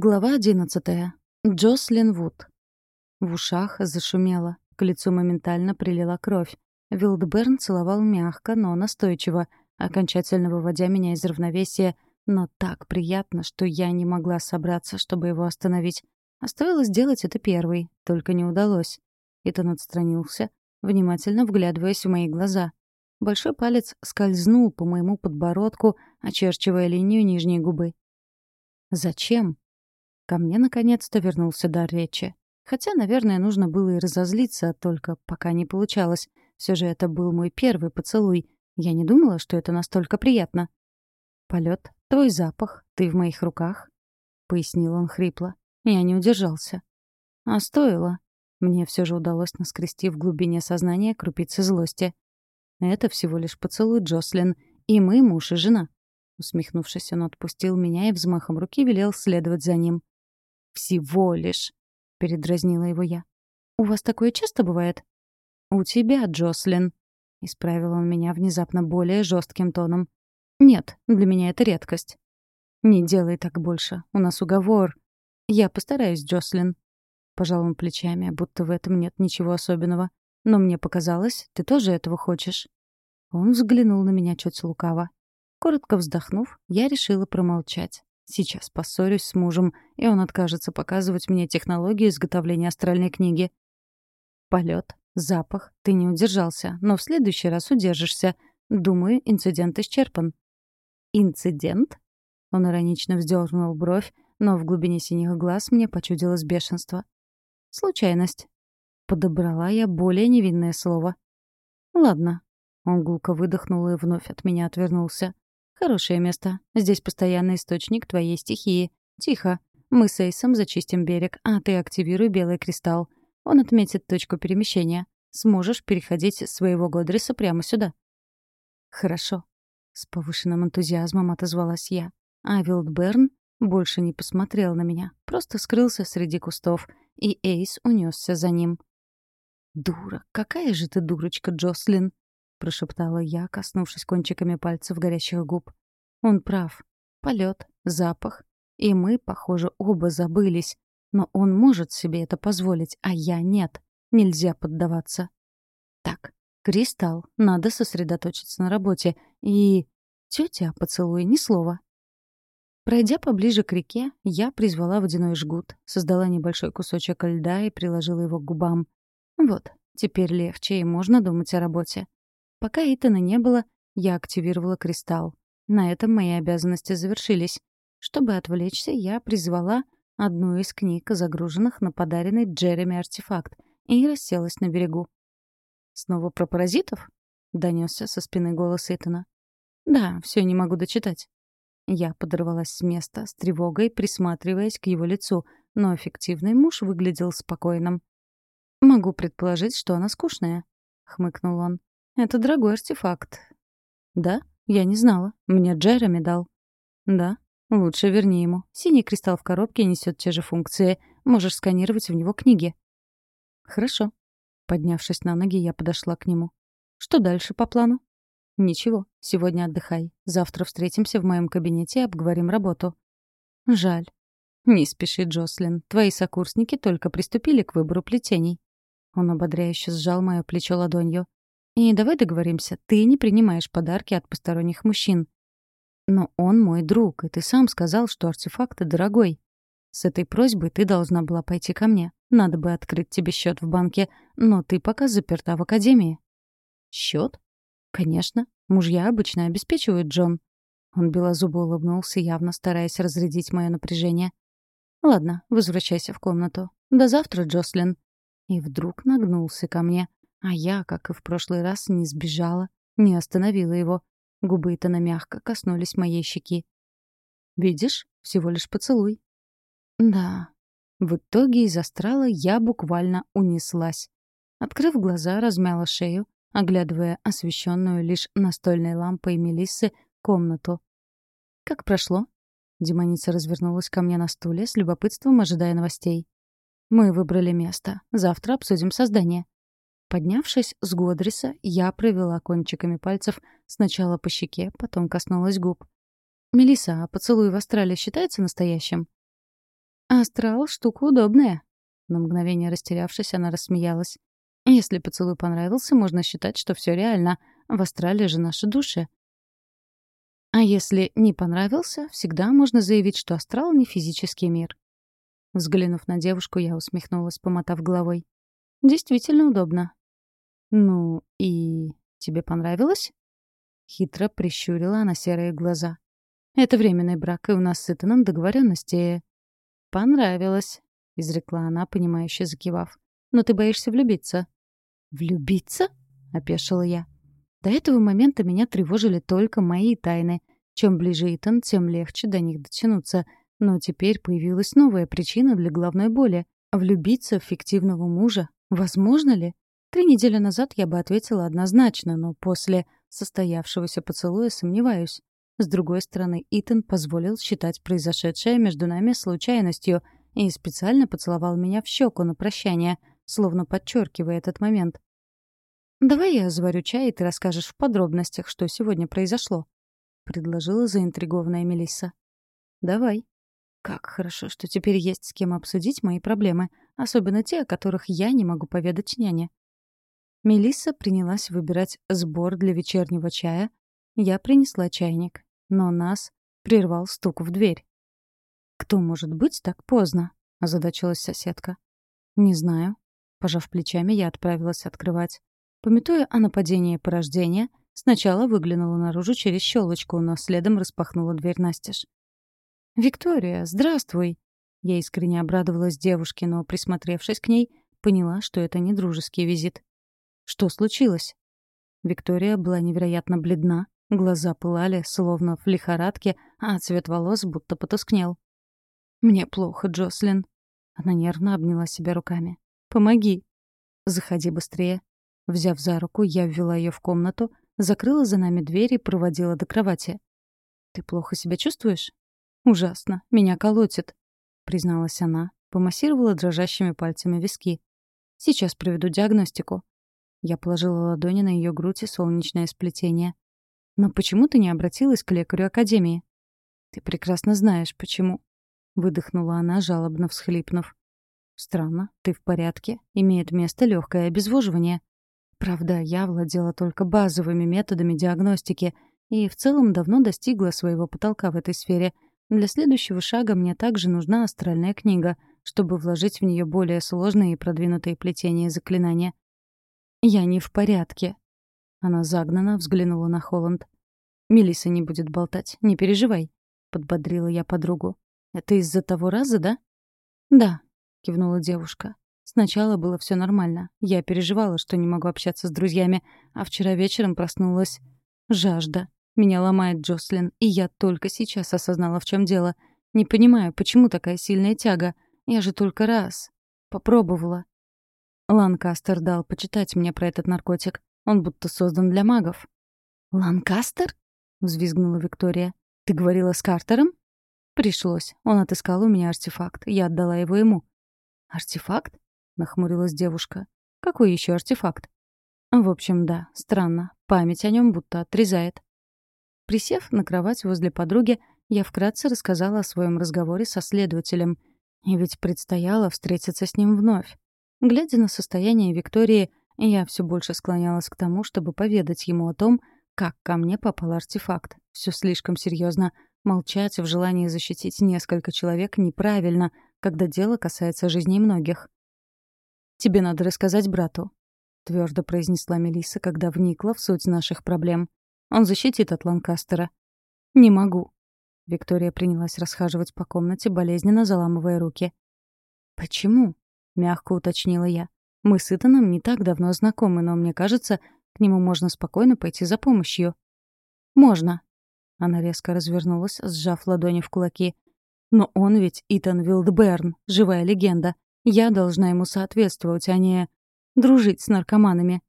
Глава одиннадцатая. Джослин Вуд. В ушах зашумело, к лицу моментально прилила кровь. Вилдберн целовал мягко, но настойчиво, окончательно выводя меня из равновесия, но так приятно, что я не могла собраться, чтобы его остановить. А стоило сделать это первый, только не удалось. Итан отстранился, внимательно вглядываясь в мои глаза. Большой палец скользнул по моему подбородку, очерчивая линию нижней губы. «Зачем?» Ко мне наконец-то вернулся дар речи. Хотя, наверное, нужно было и разозлиться, только пока не получалось. Все же это был мой первый поцелуй. Я не думала, что это настолько приятно. Полет, твой запах, ты в моих руках», — пояснил он хрипло. Я не удержался. А стоило. Мне все же удалось наскрести в глубине сознания крупицы злости. Это всего лишь поцелуй Джослин, и мы муж и жена. Усмехнувшись, он отпустил меня и взмахом руки велел следовать за ним. «Всего лишь», — передразнила его я. «У вас такое часто бывает?» «У тебя, Джослин», — исправил он меня внезапно более жестким тоном. «Нет, для меня это редкость». «Не делай так больше. У нас уговор». «Я постараюсь, Джослин». Пожал он плечами, будто в этом нет ничего особенного. «Но мне показалось, ты тоже этого хочешь». Он взглянул на меня чуть лукаво. Коротко вздохнув, я решила промолчать. Сейчас поссорюсь с мужем, и он откажется показывать мне технологию изготовления астральной книги. Полет, запах, ты не удержался, но в следующий раз удержишься. Думаю, инцидент исчерпан. Инцидент? Он иронично вздернул бровь, но в глубине синих глаз мне почудилось бешенство. Случайность. Подобрала я более невинное слово. Ладно. Он гулко выдохнул и вновь от меня отвернулся. Хорошее место. Здесь постоянный источник твоей стихии. Тихо. Мы с Эйсом зачистим берег, а ты активируй белый кристалл. Он отметит точку перемещения. Сможешь переходить своего Годриса прямо сюда. Хорошо. С повышенным энтузиазмом отозвалась я. А Вилдберн больше не посмотрел на меня, просто скрылся среди кустов, и Эйс унесся за ним. «Дура! Какая же ты дурочка, Джослин!» — прошептала я, коснувшись кончиками пальцев горящих губ. Он прав. Полет, запах. И мы, похоже, оба забылись. Но он может себе это позволить, а я нет. Нельзя поддаваться. Так, кристалл, надо сосредоточиться на работе. И... Тетя, поцелуй, ни слова. Пройдя поближе к реке, я призвала водяной жгут, создала небольшой кусочек льда и приложила его к губам. Вот, теперь легче, и можно думать о работе. Пока Итана не было, я активировала кристалл. На этом мои обязанности завершились. Чтобы отвлечься, я призвала одну из книг, загруженных на подаренный Джереми артефакт, и расселась на берегу. «Снова про паразитов?» — донесся со спины голос Итана. «Да, все не могу дочитать». Я подорвалась с места, с тревогой, присматриваясь к его лицу, но эффективный муж выглядел спокойным. «Могу предположить, что она скучная», — хмыкнул он. Это дорогой артефакт. Да? Я не знала. Мне Джереми дал. Да? Лучше верни ему. Синий кристалл в коробке несет те же функции. Можешь сканировать в него книги. Хорошо. Поднявшись на ноги, я подошла к нему. Что дальше по плану? Ничего. Сегодня отдыхай. Завтра встретимся в моем кабинете и обговорим работу. Жаль. Не спеши, Джослин. Твои сокурсники только приступили к выбору плетений. Он ободряюще сжал мое плечо ладонью. И давай договоримся, ты не принимаешь подарки от посторонних мужчин. Но он мой друг, и ты сам сказал, что артефакт дорогой. С этой просьбой ты должна была пойти ко мне. Надо бы открыть тебе счет в банке, но ты пока заперта в академии. Счет? Конечно. Мужья обычно обеспечивают Джон. Он белозубо улыбнулся, явно стараясь разрядить мое напряжение. «Ладно, возвращайся в комнату. До завтра, Джослин». И вдруг нагнулся ко мне. А я, как и в прошлый раз, не сбежала, не остановила его. Губы Итана мягко коснулись моей щеки. «Видишь, всего лишь поцелуй». «Да». В итоге из астрала я буквально унеслась. Открыв глаза, размяла шею, оглядывая освещенную лишь настольной лампой Мелиссы комнату. «Как прошло?» Демоница развернулась ко мне на стуле, с любопытством ожидая новостей. «Мы выбрали место. Завтра обсудим создание. Поднявшись с Годриса, я провела кончиками пальцев сначала по щеке, потом коснулась губ. Мелиса, а поцелуй в астрале считается настоящим? «Астрал — штука удобная». На мгновение растерявшись, она рассмеялась. «Если поцелуй понравился, можно считать, что все реально. В астрале же наши души. А если не понравился, всегда можно заявить, что астрал — не физический мир. Взглянув на девушку, я усмехнулась, помотав головой. «Действительно удобно». «Ну и тебе понравилось?» Хитро прищурила она серые глаза. «Это временный брак, и у нас с Итаном договоренности. «Понравилось», — изрекла она, понимающе закивав. «Но ты боишься влюбиться». «Влюбиться?» — опешила я. До этого момента меня тревожили только мои тайны. Чем ближе Итан, тем легче до них дотянуться. Но теперь появилась новая причина для головной боли. Влюбиться в фиктивного мужа. Возможно ли? Три недели назад я бы ответила однозначно, но после состоявшегося поцелуя сомневаюсь. С другой стороны, Итан позволил считать произошедшее между нами случайностью и специально поцеловал меня в щеку на прощание, словно подчеркивая этот момент. «Давай я заварю чай, и ты расскажешь в подробностях, что сегодня произошло», — предложила заинтригованная Мелисса. «Давай». «Как хорошо, что теперь есть с кем обсудить мои проблемы, особенно те, о которых я не могу поведать няне». Мелисса принялась выбирать сбор для вечернего чая. Я принесла чайник, но нас прервал стук в дверь. «Кто может быть так поздно?» — озадачилась соседка. «Не знаю». Пожав плечами, я отправилась открывать. Пометуя о нападении порождения, сначала выглянула наружу через щелочку, но следом распахнула дверь настежь. «Виктория, здравствуй!» Я искренне обрадовалась девушке, но, присмотревшись к ней, поняла, что это не дружеский визит. «Что случилось?» Виктория была невероятно бледна, глаза пылали, словно в лихорадке, а цвет волос будто потускнел. «Мне плохо, Джослин». Она нервно обняла себя руками. «Помоги». «Заходи быстрее», Взяв за руку, я ввела ее в комнату, закрыла за нами дверь и проводила до кровати. «Ты плохо себя чувствуешь?» «Ужасно. Меня колотит», — призналась она, помассировала дрожащими пальцами виски. «Сейчас проведу диагностику». Я положила ладони на ее грудь и солнечное сплетение. «Но почему ты не обратилась к лекарю Академии?» «Ты прекрасно знаешь, почему», — выдохнула она, жалобно всхлипнув. «Странно. Ты в порядке. Имеет место легкое обезвоживание». Правда, я владела только базовыми методами диагностики и в целом давно достигла своего потолка в этой сфере. Для следующего шага мне также нужна астральная книга, чтобы вложить в нее более сложные и продвинутые плетения заклинания. «Я не в порядке». Она загнана взглянула на Холланд. Мелиса не будет болтать, не переживай», — подбодрила я подругу. «Это из-за того раза, да?» «Да», — кивнула девушка. Сначала было все нормально. Я переживала, что не могу общаться с друзьями, а вчера вечером проснулась жажда. Меня ломает Джослин, и я только сейчас осознала, в чем дело. Не понимаю, почему такая сильная тяга. Я же только раз попробовала. Ланкастер дал почитать мне про этот наркотик. Он будто создан для магов. «Ланкастер?» — взвизгнула Виктория. «Ты говорила с Картером?» «Пришлось. Он отыскал у меня артефакт. Я отдала его ему». «Артефакт? нахмурилась девушка. Какой еще артефакт? В общем, да, странно. Память о нем будто отрезает. Присев на кровать возле подруги, я вкратце рассказала о своем разговоре со следователем. И ведь предстояло встретиться с ним вновь. Глядя на состояние Виктории, я все больше склонялась к тому, чтобы поведать ему о том, как ко мне попал артефакт. Все слишком серьезно. Молчать в желании защитить несколько человек неправильно, когда дело касается жизни многих. «Тебе надо рассказать брату», — твердо произнесла Мелисса, когда вникла в суть наших проблем. «Он защитит от Ланкастера». «Не могу». Виктория принялась расхаживать по комнате, болезненно заламывая руки. «Почему?» — мягко уточнила я. «Мы с Итаном не так давно знакомы, но мне кажется, к нему можно спокойно пойти за помощью». «Можно». Она резко развернулась, сжав ладони в кулаки. «Но он ведь Итан Вилдберн, живая легенда. Я должна ему соответствовать, а не дружить с наркоманами.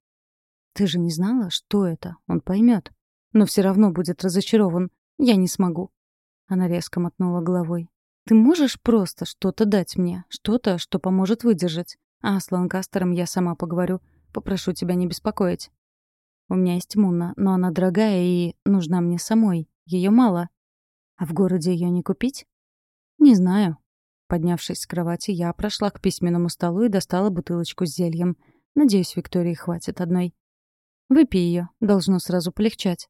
Ты же не знала, что это? Он поймет. Но все равно будет разочарован. Я не смогу. Она резко мотнула головой. Ты можешь просто что-то дать мне, что-то, что поможет выдержать. А с Ланкастером я сама поговорю. Попрошу тебя не беспокоить. У меня есть Муна, но она дорогая и нужна мне самой. Ее мало. А в городе ее не купить? Не знаю. Поднявшись с кровати, я прошла к письменному столу и достала бутылочку с зельем. Надеюсь, Виктории хватит одной. Выпей ее, должно сразу полегчать.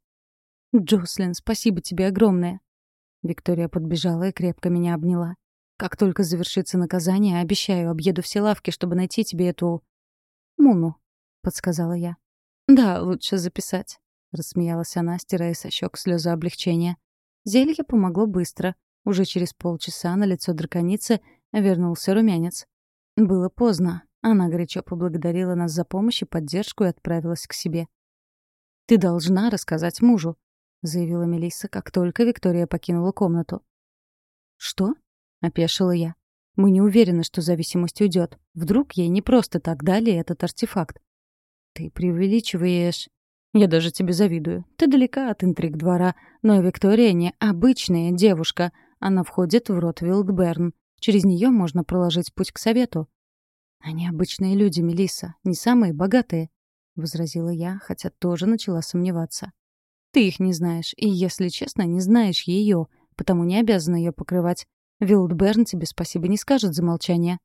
Джослин, спасибо тебе огромное. Виктория подбежала и крепко меня обняла. Как только завершится наказание, обещаю, объеду все лавки, чтобы найти тебе эту... Муну, подсказала я. Да, лучше записать, рассмеялась она, стирая со щек слезы облегчения. Зелье помогло быстро. Уже через полчаса на лицо драконицы вернулся румянец. Было поздно. Она горячо поблагодарила нас за помощь и поддержку и отправилась к себе. «Ты должна рассказать мужу», — заявила Мелисса, как только Виктория покинула комнату. «Что?» — опешила я. «Мы не уверены, что зависимость уйдет. Вдруг ей не просто так дали этот артефакт». «Ты преувеличиваешь...» «Я даже тебе завидую. Ты далека от интриг двора, но Виктория не обычная девушка. Она входит в рот Вилдберн. Через нее можно проложить путь к совету. Они обычные люди, Мелисса, не самые богатые, возразила я, хотя тоже начала сомневаться. Ты их не знаешь, и, если честно, не знаешь ее, потому не обязана ее покрывать. Вилдберн тебе спасибо не скажет за молчание.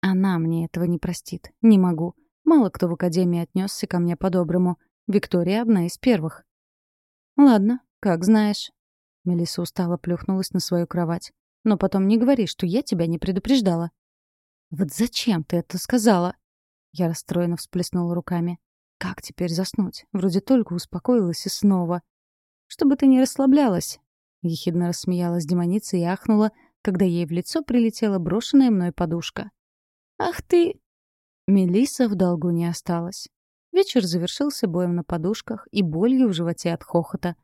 Она мне этого не простит. Не могу. Мало кто в академии отнесся ко мне по-доброму. Виктория одна из первых. Ладно, как знаешь. Мелисса устало плюхнулась на свою кровать. «Но потом не говори, что я тебя не предупреждала». «Вот зачем ты это сказала?» Я расстроенно всплеснула руками. «Как теперь заснуть? Вроде только успокоилась и снова». «Чтобы ты не расслаблялась», — ехидно рассмеялась демоница и ахнула, когда ей в лицо прилетела брошенная мной подушка. «Ах ты!» Мелисса в долгу не осталась. Вечер завершился боем на подушках и болью в животе от хохота.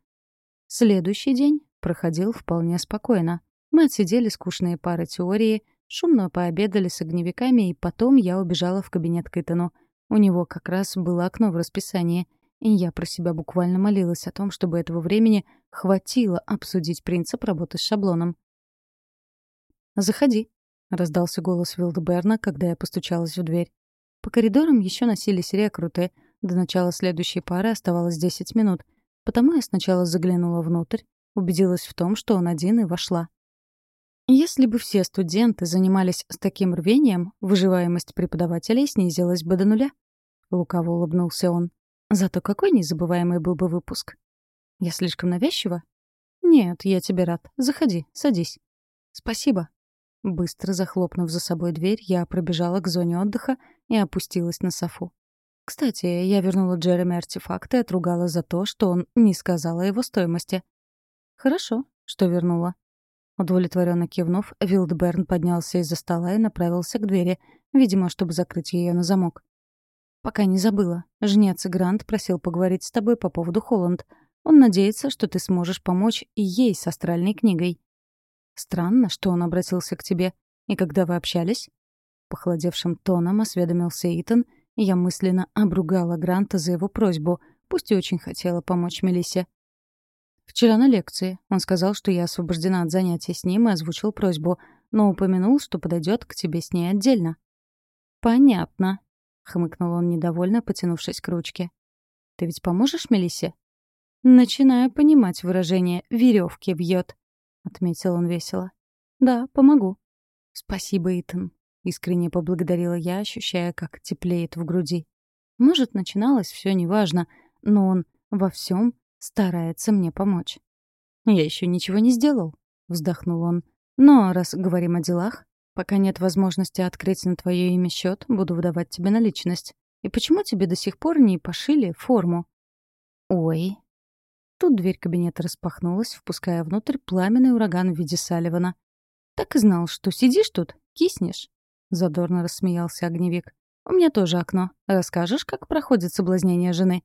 Следующий день проходил вполне спокойно. Мы отсидели скучные пары теории, шумно пообедали с огневиками, и потом я убежала в кабинет к Итану. У него как раз было окно в расписании, и я про себя буквально молилась о том, чтобы этого времени хватило обсудить принцип работы с шаблоном. «Заходи», — раздался голос Вилдберна, когда я постучалась в дверь. По коридорам еще носились рекруты. До начала следующей пары оставалось 10 минут, потому я сначала заглянула внутрь, Убедилась в том, что он один, и вошла. Если бы все студенты занимались с таким рвением, выживаемость преподавателей снизилась бы до нуля. Лукаво улыбнулся он. Зато какой незабываемый был бы выпуск. Я слишком навязчива? Нет, я тебе рад. Заходи, садись. Спасибо. Быстро захлопнув за собой дверь, я пробежала к зоне отдыха и опустилась на софу. Кстати, я вернула Джереми артефакты и отругала за то, что он не сказал о его стоимости. «Хорошо, что вернула». Удовлетворенно кивнув, Вилдберн поднялся из-за стола и направился к двери, видимо, чтобы закрыть ее на замок. «Пока не забыла. Жнец Грант просил поговорить с тобой по поводу Холланд. Он надеется, что ты сможешь помочь и ей с астральной книгой». «Странно, что он обратился к тебе. И когда вы общались?» Похолодевшим тоном осведомился Итан, и я мысленно обругала Гранта за его просьбу, пусть и очень хотела помочь Мелиссе. Вчера на лекции. Он сказал, что я освобождена от занятий с ним и озвучил просьбу, но упомянул, что подойдет к тебе с ней отдельно. «Понятно», — хмыкнул он недовольно, потянувшись к ручке. «Ты ведь поможешь Мелиссе?» «Начинаю понимать выражение «веревки бьет», — отметил он весело. «Да, помогу». «Спасибо, Итан», — искренне поблагодарила я, ощущая, как теплеет в груди. Может, начиналось все неважно, но он во всем старается мне помочь. «Я еще ничего не сделал», — вздохнул он. «Но раз говорим о делах, пока нет возможности открыть на твое имя счет, буду выдавать тебе наличность. И почему тебе до сих пор не пошили форму?» «Ой». Тут дверь кабинета распахнулась, впуская внутрь пламенный ураган в виде Салливана. «Так и знал, что сидишь тут, киснешь», — задорно рассмеялся огневик. «У меня тоже окно. Расскажешь, как проходит соблазнение жены?»